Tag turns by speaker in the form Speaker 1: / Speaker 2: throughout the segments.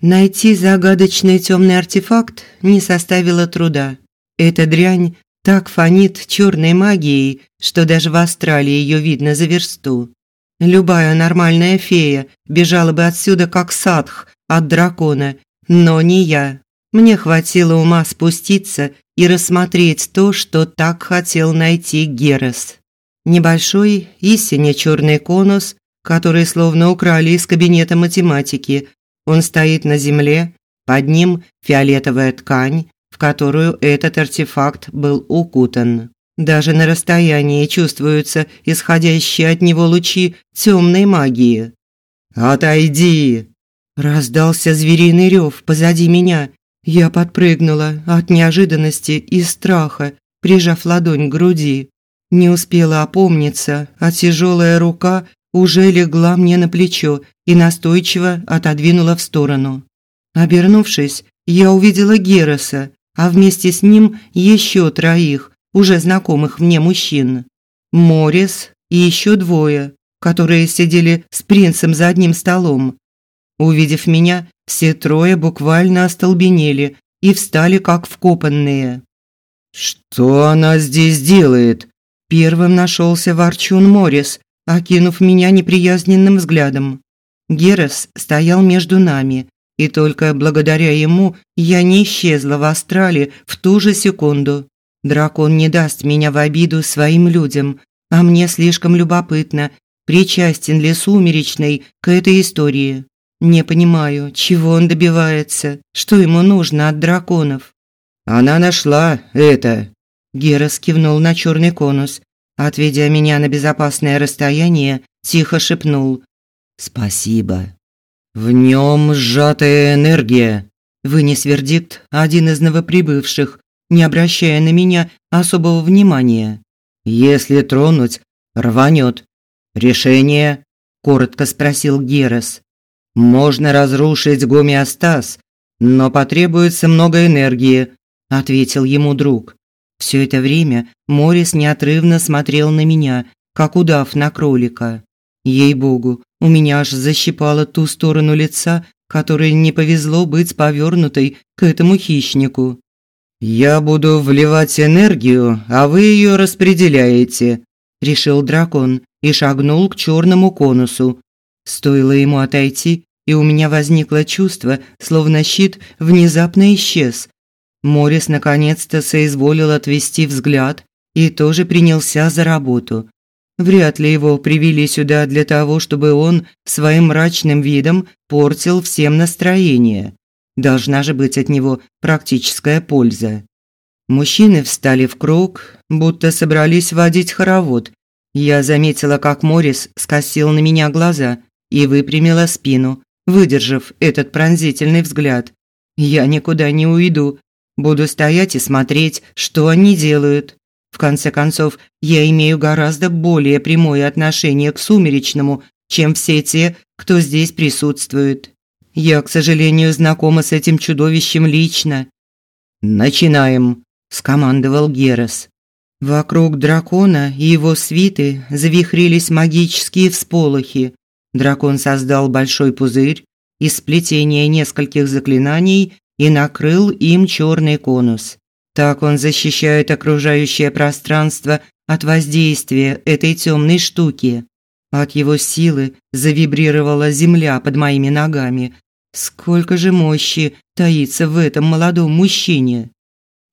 Speaker 1: Найти загадочный темный артефакт не составило труда. Эта дрянь так фонит черной магией, что даже в астрале ее видно за версту. Любая нормальная фея бежала бы отсюда как садх от дракона, но не я. Мне хватило ума спуститься и рассмотреть то, что так хотел найти Герес. Небольшой, истинно черный конус, который словно украли из кабинета математики. Он стоит на земле, под ним фиолетовая ткань, в которую этот артефакт был укутан. Даже на расстоянии чувствуются исходящие от него лучи темной магии. «Отойди!» Раздался звериный рев позади меня. Я подпрыгнула от неожиданности и страха, прижав ладонь к груди. Не успела опомниться, а тяжелая рука уже легла мне на плечо и настойчиво отодвинула в сторону. Обернувшись, я увидела Героса, а вместе с ним еще троих, уже знакомых мне мужчин. Морис и еще двое, которые сидели с принцем за одним столом. Увидев меня, все трое буквально остолбенели и встали как вкопанные.
Speaker 2: «Что она здесь делает?»
Speaker 1: Первым нашелся Ворчун Морис, окинув меня неприязненным взглядом. Герас стоял между нами, и только благодаря ему я не исчезла в астрале в ту же секунду. Дракон не даст меня в обиду своим людям, а мне слишком любопытно, причастен ли Сумеречный к этой истории. Не понимаю, чего он добивается, что ему нужно от драконов.
Speaker 2: Она нашла это.
Speaker 1: Герас кивнул на черный конус, отведя меня на безопасное расстояние, тихо шепнул: "Спасибо".
Speaker 2: В нем сжатая энергия,
Speaker 1: вынес вердикт один из новоприбывших, не обращая на меня особого внимания.
Speaker 2: Если тронуть, рванет. Решение? коротко спросил Герас. Можно разрушить гомеостаз, но потребуется много энергии, ответил ему друг.
Speaker 1: Все это время Морис неотрывно смотрел на меня, как удав на кролика. Ей-богу, у меня аж защипало ту сторону лица, которой не повезло быть повернутой к этому хищнику.
Speaker 2: «Я буду вливать энергию, а вы ее распределяете», – решил дракон и шагнул к черному конусу.
Speaker 1: Стоило ему отойти, и у меня возникло чувство, словно щит внезапно исчез. Морис наконец-то соизволил отвести взгляд и тоже принялся за работу. Вряд ли его привели сюда для того, чтобы он своим мрачным видом портил всем настроение. Должна же быть от него практическая польза. Мужчины встали в круг, будто собрались водить хоровод. Я заметила, как Морис скосил на меня глаза и выпрямила спину, выдержав этот пронзительный взгляд. Я никуда не уйду. Буду стоять и смотреть, что они делают. В конце концов, я имею гораздо более прямое отношение к сумеречному, чем все те, кто здесь присутствует. Я, к сожалению, знакома с этим чудовищем лично.
Speaker 2: Начинаем, скомандовал Герас.
Speaker 1: Вокруг дракона и его свиты завихрились магические всполохи. Дракон создал большой пузырь из сплетения нескольких заклинаний и накрыл им черный конус. Так он защищает окружающее пространство от воздействия этой темной штуки. От его силы завибрировала земля под моими ногами. Сколько же мощи таится в этом молодом мужчине.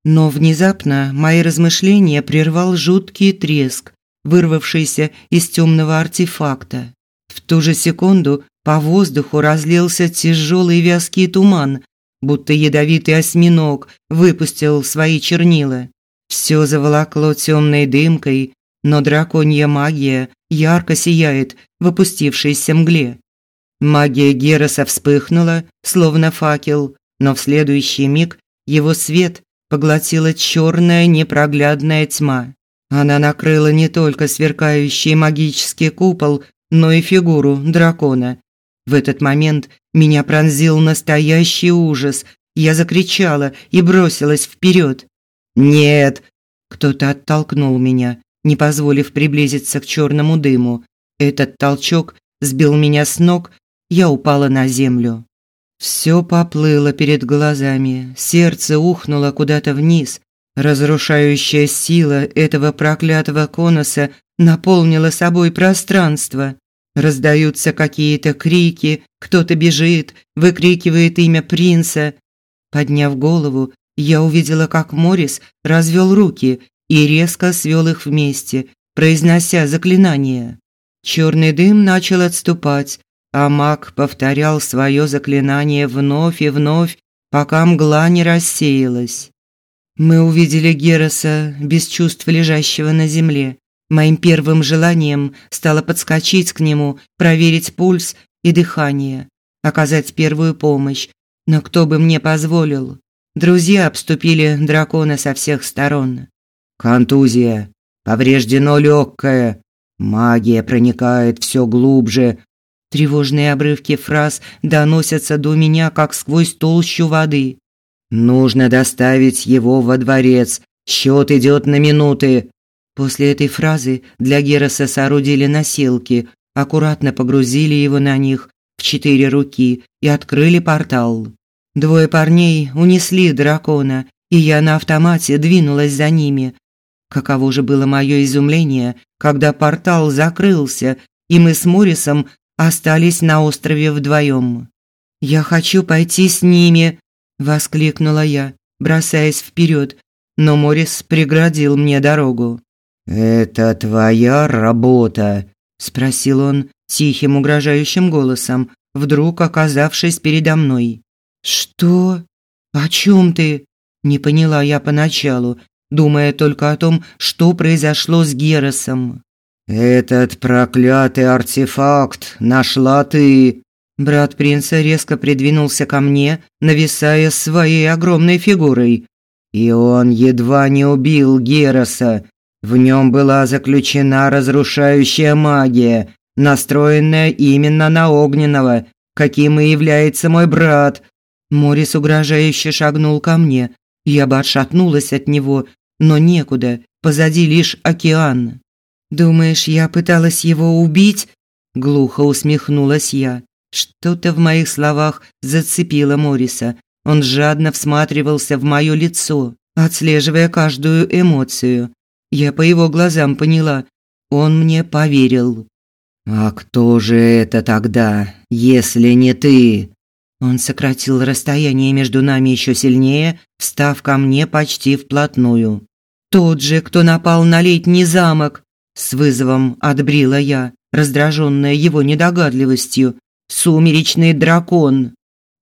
Speaker 1: Но внезапно мои размышления прервал жуткий треск, вырвавшийся из темного артефакта. В ту же секунду по воздуху разлился тяжелый вязкий туман, будто ядовитый осьминог выпустил свои чернила. Все заволокло темной дымкой, но драконья магия ярко сияет в опустившейся мгле. Магия Героса вспыхнула, словно факел, но в следующий миг его свет поглотила черная непроглядная тьма. Она накрыла не только сверкающий магический купол, но и фигуру дракона. В этот момент меня пронзил настоящий ужас. Я закричала и бросилась вперед. «Нет!» Кто-то оттолкнул меня, не позволив приблизиться к черному дыму. Этот толчок сбил меня с ног, я упала на землю. Все поплыло перед глазами, сердце ухнуло куда-то вниз. Разрушающая сила этого проклятого конуса наполнила собой пространство. Раздаются какие-то крики, кто-то бежит, выкрикивает имя принца. Подняв голову, я увидела, как Морис развел руки и резко свел их вместе, произнося заклинание. Черный дым начал отступать, а маг повторял свое заклинание вновь и вновь, пока мгла не рассеялась. Мы увидели Героса без чувств лежащего на земле. Моим первым желанием стало подскочить к нему, проверить пульс и дыхание, оказать первую помощь. Но кто бы мне позволил? Друзья обступили дракона со всех сторон.
Speaker 2: Контузия. Повреждено легкое. Магия проникает все глубже.
Speaker 1: Тревожные обрывки фраз доносятся до меня, как сквозь толщу воды.
Speaker 2: Нужно доставить его во дворец. Счет идет на минуты.
Speaker 1: После этой фразы для Героса соорудили носилки, аккуратно погрузили его на них в четыре руки и открыли портал. Двое парней унесли дракона, и я на автомате двинулась за ними. Каково же было мое изумление, когда портал закрылся, и мы с Морисом остались на острове вдвоем. «Я хочу пойти с ними», – воскликнула я, бросаясь вперед, но Морис преградил мне дорогу.
Speaker 2: «Это твоя работа?» – спросил он
Speaker 1: тихим угрожающим голосом, вдруг оказавшись передо мной. «Что? О чем ты?» – не поняла я поначалу, думая только о том, что произошло с Геросом.
Speaker 2: «Этот проклятый артефакт нашла ты!»
Speaker 1: Брат принца резко придвинулся ко мне, нависая своей огромной фигурой.
Speaker 2: «И он едва не убил Героса. В нем была заключена разрушающая магия, настроенная именно на огненного, каким и является мой брат».
Speaker 1: Морис угрожающе шагнул ко мне. Я бы отшатнулась от него, но некуда, позади лишь океан. «Думаешь, я пыталась его убить?» Глухо усмехнулась я. Что-то в моих словах зацепило Мориса. Он жадно всматривался в мое лицо, отслеживая каждую эмоцию. Я по его глазам поняла, он мне поверил.
Speaker 2: «А кто же это тогда, если не ты?»
Speaker 1: Он сократил расстояние между нами еще сильнее, став ко мне почти вплотную. «Тот же, кто напал на летний замок!» С вызовом отбрила я, раздраженная его недогадливостью. «Сумеречный дракон!»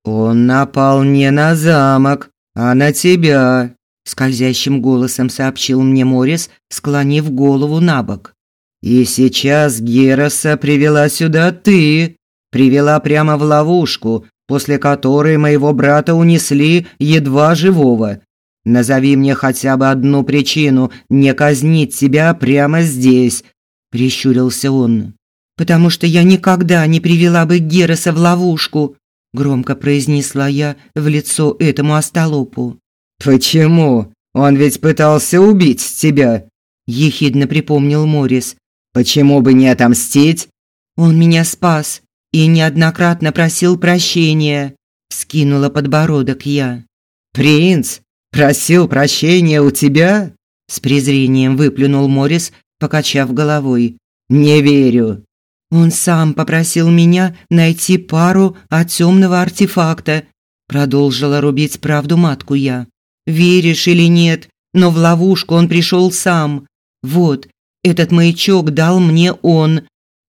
Speaker 2: «Он напал не на замок, а на тебя!» Скользящим голосом сообщил мне Морис, склонив голову на бок. «И сейчас Героса привела сюда ты!» Привела прямо в ловушку, после которой моего брата унесли едва живого. Назови мне хотя бы одну причину не казнить тебя прямо здесь, прищурился он.
Speaker 1: Потому что я никогда не привела бы Героса в ловушку, громко произнесла я в лицо этому остолопу.
Speaker 2: Почему? Он ведь пытался убить тебя,
Speaker 1: ехидно припомнил Морис.
Speaker 2: Почему бы не отомстить?
Speaker 1: Он меня спас и неоднократно просил прощения, скинула подбородок я.
Speaker 2: Принц, Просил прощения у тебя?
Speaker 1: С презрением выплюнул Морис, покачав головой.
Speaker 2: Не верю.
Speaker 1: Он сам попросил меня найти пару от темного артефакта, продолжила рубить правду матку я. Веришь или нет, но в ловушку он пришел сам. Вот, этот маячок дал мне он.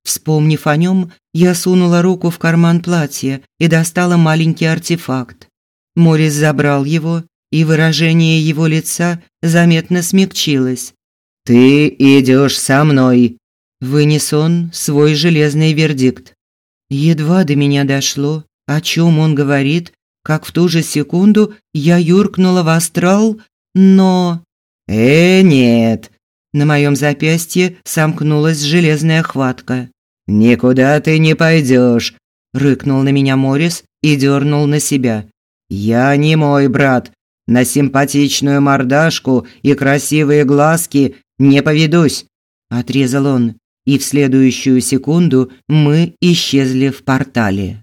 Speaker 1: Вспомнив о нем, я сунула руку в карман платья и достала маленький артефакт. Морис забрал его и выражение его лица заметно смягчилось.
Speaker 2: «Ты идешь со мной», –
Speaker 1: вынес он свой железный вердикт. Едва до меня дошло, о чем он говорит, как в ту же секунду я юркнула в астрал, но...
Speaker 2: «Э, нет!»
Speaker 1: На моем запястье сомкнулась железная хватка.
Speaker 2: «Никуда ты не пойдешь!»
Speaker 1: Рыкнул на меня Морис и дернул на себя.
Speaker 2: «Я не мой брат, на симпатичную мордашку и красивые глазки не поведусь, отрезал он, и в следующую секунду мы исчезли в портале.